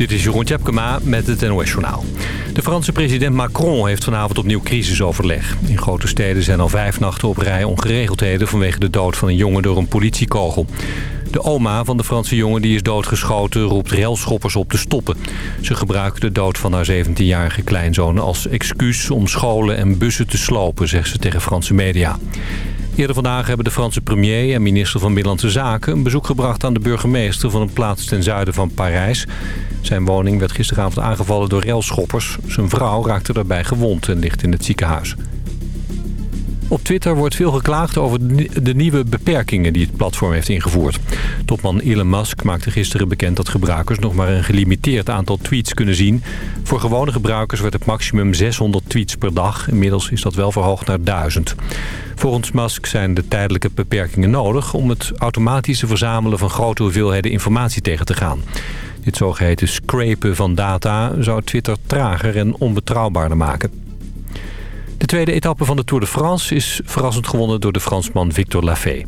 Dit is Jeroen Tjepkema met het NOS Journaal. De Franse president Macron heeft vanavond opnieuw crisisoverleg. In grote steden zijn al vijf nachten op rij ongeregeldheden... vanwege de dood van een jongen door een politiekogel. De oma van de Franse jongen die is doodgeschoten roept railschoppers op te stoppen. Ze gebruiken de dood van haar 17-jarige kleinzoon als excuus om scholen en bussen te slopen, zegt ze tegen Franse media. Eerder vandaag hebben de Franse premier en minister van Binnenlandse Zaken... een bezoek gebracht aan de burgemeester van een plaats ten zuiden van Parijs. Zijn woning werd gisteravond aangevallen door railschoppers. Zijn vrouw raakte daarbij gewond en ligt in het ziekenhuis. Op Twitter wordt veel geklaagd over de nieuwe beperkingen die het platform heeft ingevoerd. Topman Elon Musk maakte gisteren bekend dat gebruikers nog maar een gelimiteerd aantal tweets kunnen zien. Voor gewone gebruikers werd het maximum 600 tweets per dag. Inmiddels is dat wel verhoogd naar 1000. Volgens Musk zijn de tijdelijke beperkingen nodig om het automatische verzamelen van grote hoeveelheden informatie tegen te gaan. Dit zogeheten scrapen van data zou Twitter trager en onbetrouwbaarder maken. De tweede etappe van de Tour de France is verrassend gewonnen door de Fransman Victor Lafay.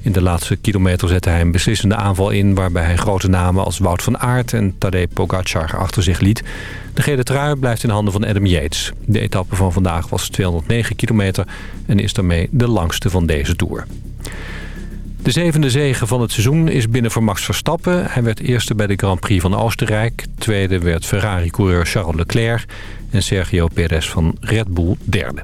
In de laatste kilometer zette hij een beslissende aanval in... waarbij hij grote namen als Wout van Aert en Tadej Pogacar achter zich liet. De gele trui blijft in handen van Adam Yates. De etappe van vandaag was 209 kilometer en is daarmee de langste van deze Tour. De zevende zege van het seizoen is binnen voor Max Verstappen. Hij werd eerste bij de Grand Prix van Oostenrijk. Tweede werd Ferrari-coureur Charles Leclerc. En Sergio Perez van Red Bull derde.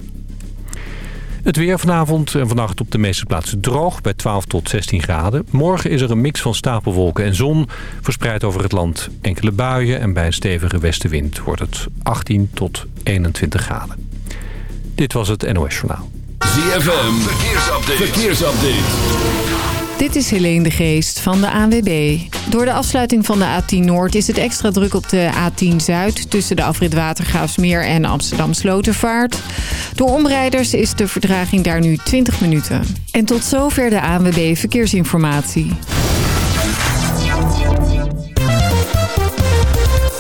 Het weer vanavond en vannacht op de meeste plaatsen droog bij 12 tot 16 graden. Morgen is er een mix van stapelwolken en zon. Verspreid over het land enkele buien en bij een stevige westenwind wordt het 18 tot 21 graden. Dit was het NOS Journaal. ZFM, verkeersupdate. verkeersupdate. Dit is Helene de Geest van de ANWB. Door de afsluiting van de A10 Noord is het extra druk op de A10 Zuid... tussen de afrit Watergraafsmeer en Amsterdam Slotervaart. Door omrijders is de verdraging daar nu 20 minuten. En tot zover de ANWB Verkeersinformatie.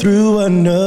through another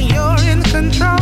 you're in control.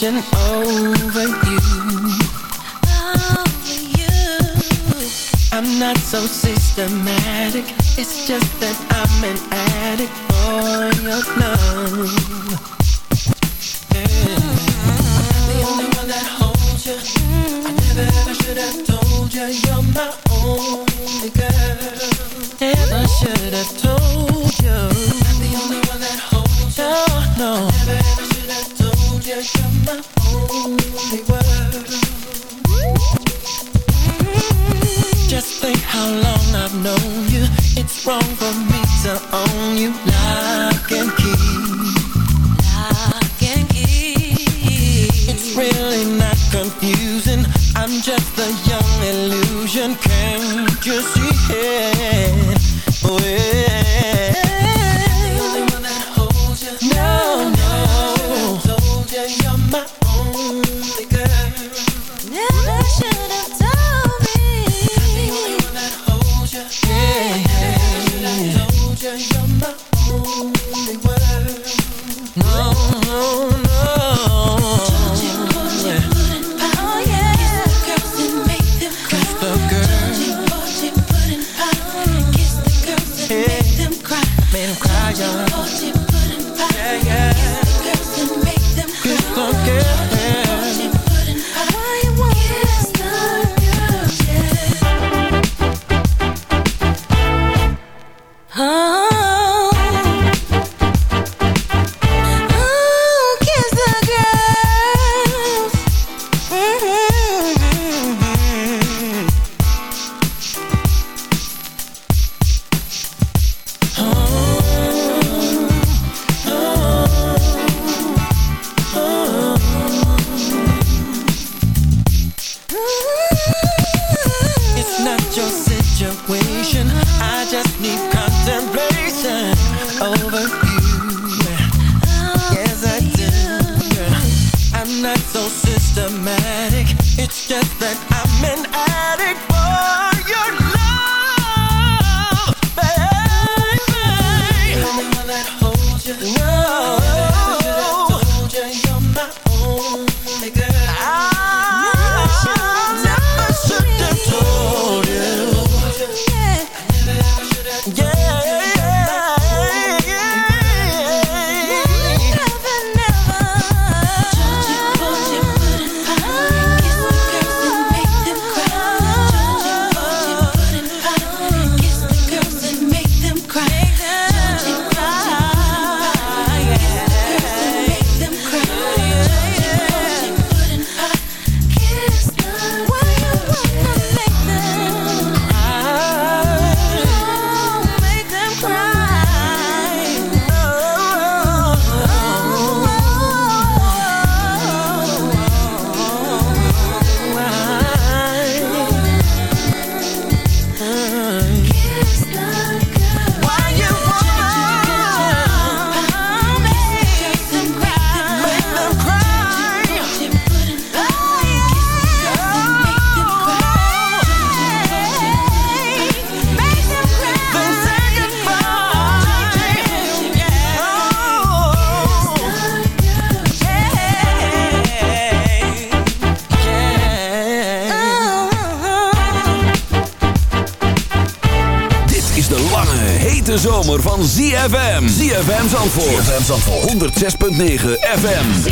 Nation. ZFM. ZFM Zandvoort. ZFM Zandvoort. 106.9 FM.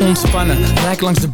Ontspannen, rijk langs de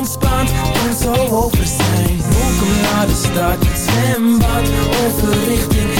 ontspant en zo over zijn. Welkom naar de stad, zwembad Over richting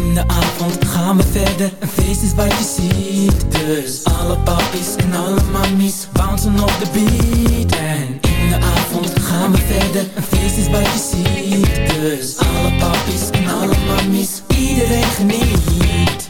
In de avond. Gaan we verder, een feest is wat je ziet. Dus alle papies en alle mammies bouncen op de beat. En in de avond gaan we verder, een feest is wat je ziet. Dus alle papies en alle mammies, iedereen geniet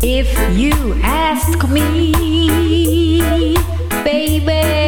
If you ask me, baby,